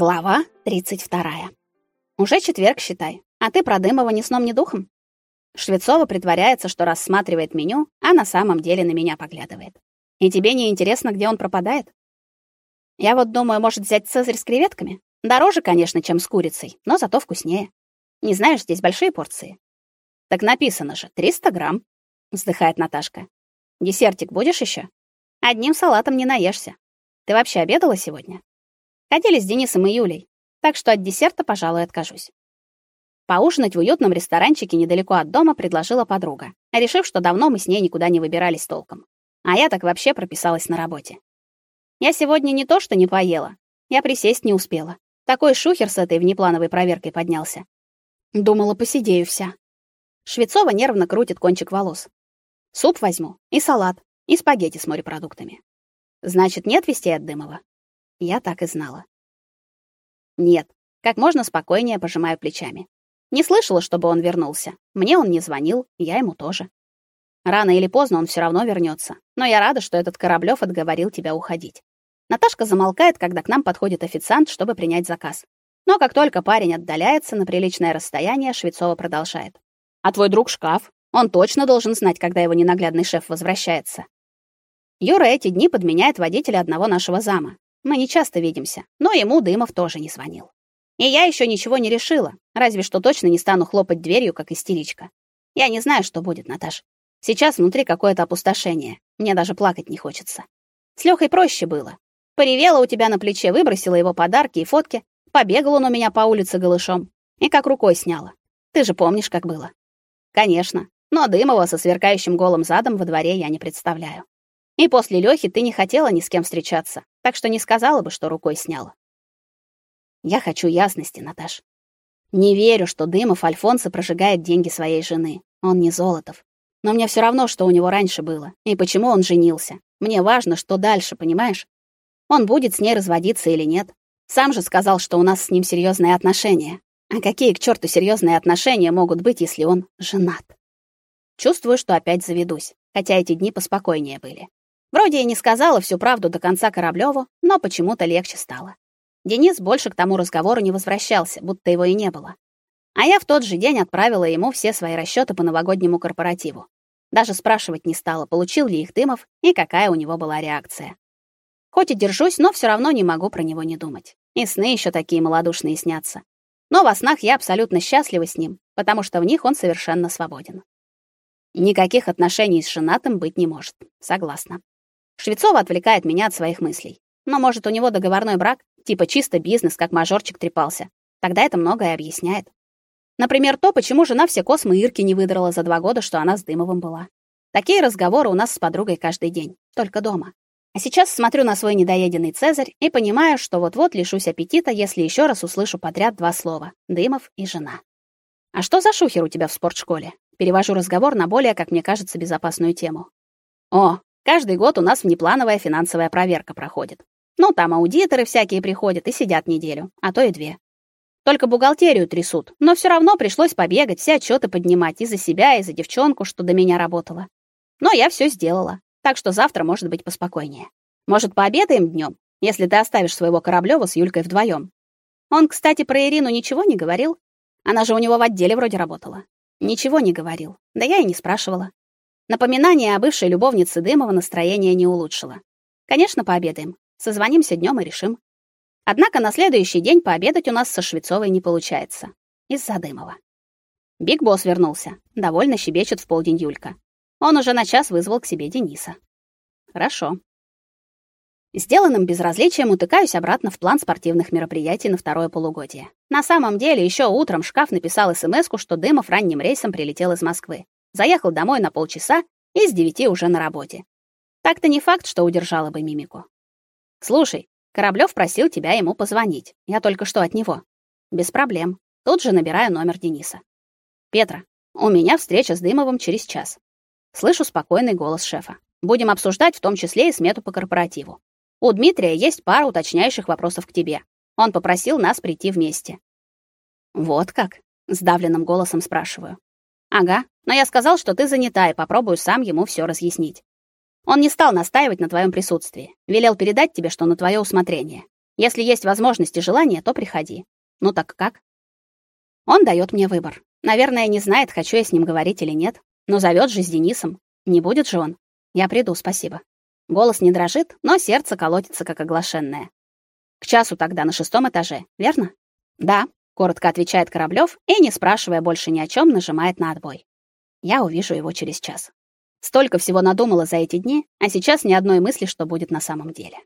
Глава 32. Уже четверг, считай. А ты про Дымова ни сном, ни духом? Швецова притворяется, что рассматривает меню, а на самом деле на меня поглядывает. И тебе не интересно, где он пропадает? Я вот думаю, может взять цезарь с креветками? Дороже, конечно, чем с курицей, но зато вкуснее. Не знаешь, здесь большие порции. Так написано же, 300 грамм, вздыхает Наташка. Десертик будешь еще? Одним салатом не наешься. Ты вообще обедала сегодня? Ходили с Денисом и Юлей, так что от десерта, пожалуй, откажусь. Поужинать в уютном ресторанчике недалеко от дома предложила подруга, решив, что давно мы с ней никуда не выбирались толком. А я так вообще прописалась на работе. Я сегодня не то что не поела, я присесть не успела. Такой шухер с этой внеплановой проверкой поднялся. Думала, посидею вся. Швецова нервно крутит кончик волос. Суп возьму, и салат, и спагетти с морепродуктами. Значит, нет вестей от Дымова? Я так и знала. Нет, как можно спокойнее пожимаю плечами. Не слышала, чтобы он вернулся. Мне он не звонил, я ему тоже. Рано или поздно он все равно вернется. Но я рада, что этот Кораблёв отговорил тебя уходить. Наташка замолкает, когда к нам подходит официант, чтобы принять заказ. Но как только парень отдаляется на приличное расстояние, Швецова продолжает: "А твой друг шкаф? Он точно должен знать, когда его ненаглядный шеф возвращается". Юра эти дни подменяет водителя одного нашего зама. Мы не часто видимся, но ему Дымов тоже не звонил. И я еще ничего не решила, разве что точно не стану хлопать дверью, как истеричка. Я не знаю, что будет, Наташ. Сейчас внутри какое-то опустошение. Мне даже плакать не хочется. С Лёхой проще было. Поревела у тебя на плече, выбросила его подарки и фотки, побегал он у меня по улице голышом и как рукой сняла. Ты же помнишь, как было? Конечно. Но Дымова со сверкающим голым задом во дворе я не представляю. И после Лёхи ты не хотела ни с кем встречаться, так что не сказала бы, что рукой сняла. Я хочу ясности, Наташ. Не верю, что Дымов Альфонсо прожигает деньги своей жены. Он не Золотов. Но мне все равно, что у него раньше было, и почему он женился. Мне важно, что дальше, понимаешь? Он будет с ней разводиться или нет. Сам же сказал, что у нас с ним серьезные отношения. А какие к черту серьезные отношения могут быть, если он женат? Чувствую, что опять заведусь, хотя эти дни поспокойнее были. Вроде и не сказала всю правду до конца Кораблёву, но почему-то легче стало. Денис больше к тому разговору не возвращался, будто его и не было. А я в тот же день отправила ему все свои расчёты по новогоднему корпоративу. Даже спрашивать не стала, получил ли их Дымов и какая у него была реакция. Хоть и держусь, но всё равно не могу про него не думать. И сны ещё такие малодушные снятся. Но во снах я абсолютно счастлива с ним, потому что в них он совершенно свободен. Никаких отношений с женатым быть не может. Согласна. Швецова отвлекает меня от своих мыслей. Но, может, у него договорной брак, типа чисто бизнес, как мажорчик трепался. Тогда это многое объясняет. Например, то, почему жена все космы Ирки не выдрала за два года, что она с Дымовым была. Такие разговоры у нас с подругой каждый день, только дома. А сейчас смотрю на свой недоеденный цезарь и понимаю, что вот-вот лишусь аппетита, если еще раз услышу подряд два слова: Дымов и жена. А что за шухер у тебя в спортшколе? Перевожу разговор на более, как мне кажется, безопасную тему. О, Каждый год у нас внеплановая финансовая проверка проходит. Ну, там аудиторы всякие приходят и сидят неделю, а то и две. Только бухгалтерию трясут, но все равно пришлось побегать, все отчеты поднимать и за себя, и за девчонку, что до меня работала. Но я все сделала, так что завтра может быть поспокойнее. Может, пообедаем днем, если ты оставишь своего Кораблёва с Юлькой вдвоем. Он, кстати, про Ирину ничего не говорил? Она же у него в отделе вроде работала. Ничего не говорил. Да я и не спрашивала. Напоминание о бывшей любовнице Дымова настроение не улучшило. Конечно, пообедаем. Созвонимся днем и решим. Однако на следующий день пообедать у нас со Швецовой не получается. Из-за Дымова. Биг Босс вернулся. Довольно щебечет в полдень Юлька. Он уже на час вызвал к себе Дениса. Хорошо. Сделанным безразличием утыкаюсь обратно в план спортивных мероприятий на второе полугодие. На самом деле, еще утром шкаф написал смску, что Дымов ранним рейсом прилетел из Москвы. Заехал домой на полчаса и с девяти уже на работе. Так-то не факт, что удержала бы мимику. Слушай, Кораблёв просил тебя ему позвонить. Я только что от него. Без проблем. Тут же набираю номер Дениса. Петра, у меня встреча с Дымовым через час. Слышу спокойный голос шефа. Будем обсуждать в том числе и смету по корпоративу. У Дмитрия есть пара уточняющих вопросов к тебе. Он попросил нас прийти вместе. Вот как? сдавленным голосом спрашиваю. Ага, но я сказал, что ты занята, и попробую сам ему все разъяснить. Он не стал настаивать на твоем присутствии. Велел передать тебе, что на твое усмотрение. Если есть возможность и желание, то приходи. Ну так как? Он дает мне выбор. Наверное, не знает, хочу я с ним говорить или нет, но зовет же с Денисом. Не будет же он. Я приду, спасибо. Голос не дрожит, но сердце колотится как оглашенное. К часу тогда на шестом этаже, верно? Да, коротко отвечает Кораблёв и, не спрашивая больше ни о чем, нажимает на отбой. Я увижу его через час. Столько всего надумала за эти дни, а сейчас ни одной мысли, что будет на самом деле.